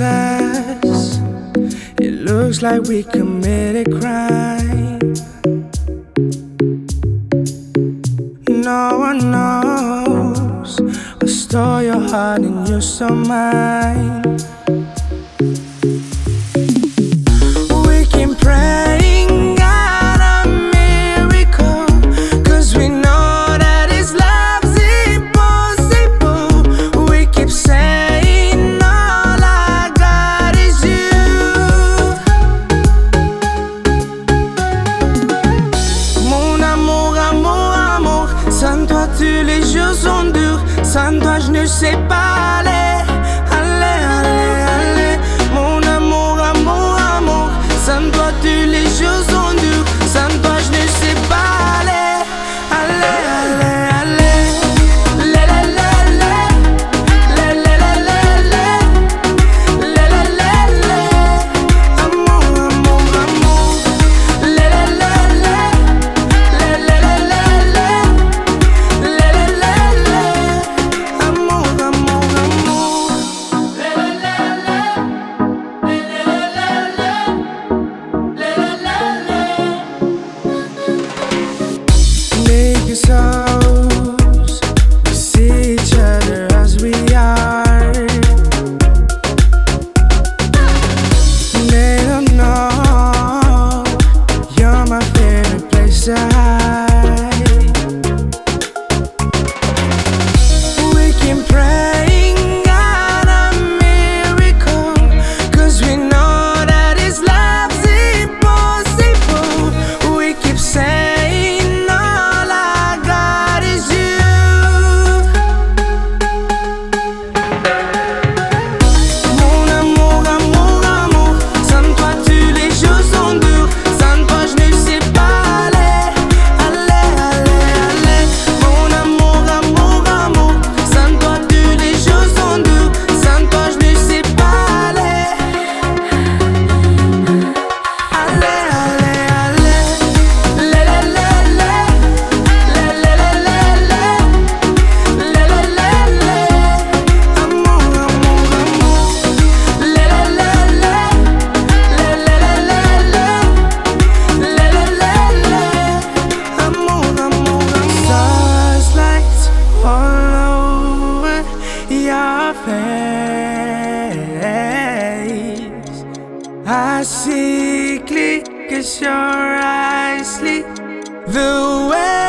at us. It looks like we committed crime. No one knows. I stole your heart and you stole mine. je ne sais pas aller. face. I see click as your eyes sleep the way.